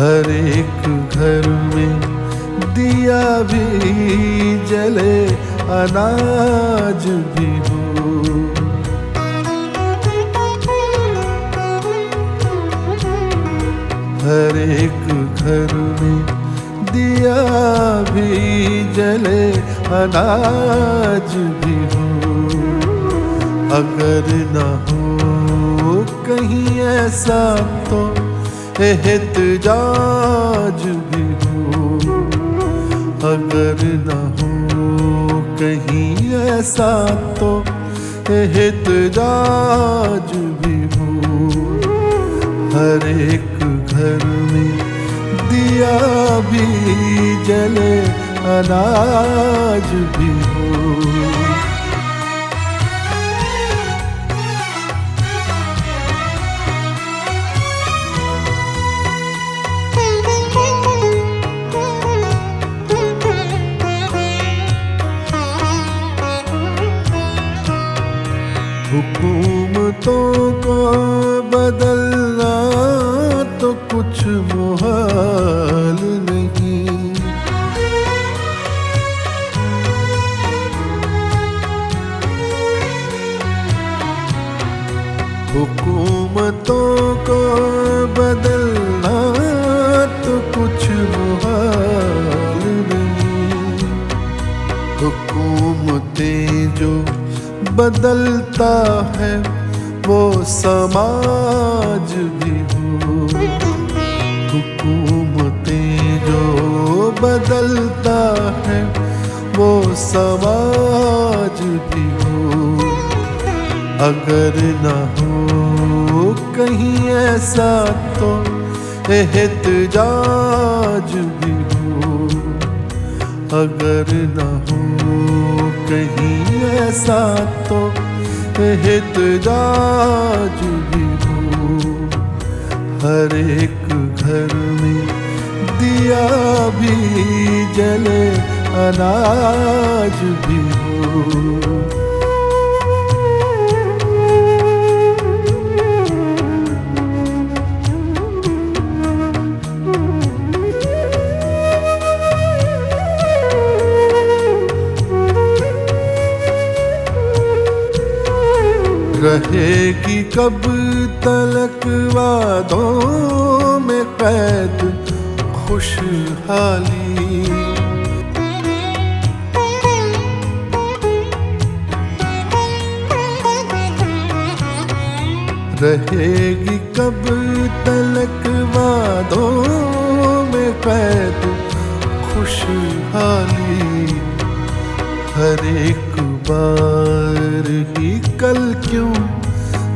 हर एक घर में दिया भी जले, अनाज भी हो। हर एक घर में दिया भी जले अनाज भी हो, अगर न हो कहीं ऐसा तो एहतजाज भी हो। अगर न हो कहीं ऐसा तो एहतजाज भी हो। हर एक घर में दिया भी जले अनाज भी हो। हुकूमतों को बदलना तो कुछ हुकूमतों को बदलना तो कुछ मुहाल नहीं। हुकूमतें जो बदलता है, वो समाज भी हो। हुकूमतें जो बदलता है, वो समाज भी हो। अगर ना हो कहीं ऐसा तो एहतजाज भी हो। अगर न हो कहीं ऐसा तो एहतजाज भी हो। हर एक घर में दिया भी जले अनाज भी हो। रहेगी कब तलक वादों में कैद खुशहाली। रहेगी कब तलक वादों में कैद खुशहाली। हर एक बार ही कल क्यों?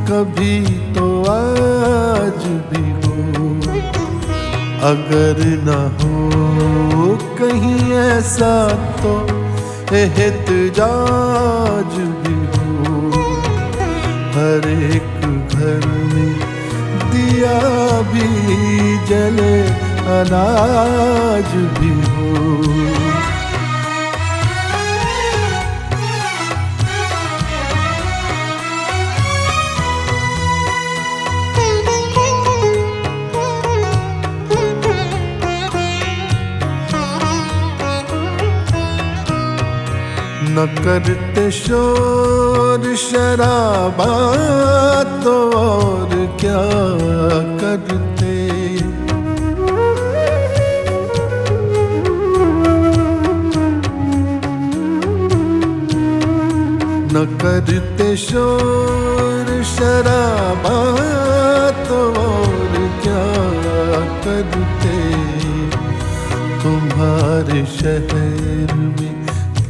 कभी तो आज भी हो। अगर न हो कहीं ऐसा तो एहतजाज भी हो। हर एक घर में दिया भी जले अनाज भी हो। न करते शोर शराबा तो और क्या करते? न करते शोर शराबा तो और क्या करते? तुम्हारे शहर में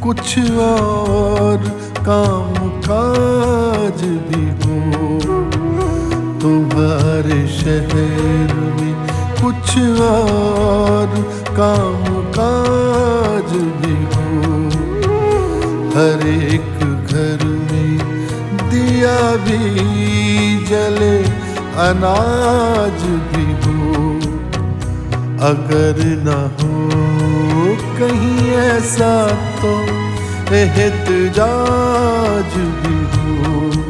कुछ और काम काज भी हो। तुम्हारे शहर में कुछ और काम काज भी हो। हर एक घर में दिया भी जले, अनाज भी हो। अगर न हो कहीं ऐसा तो एहतजाज भी हो।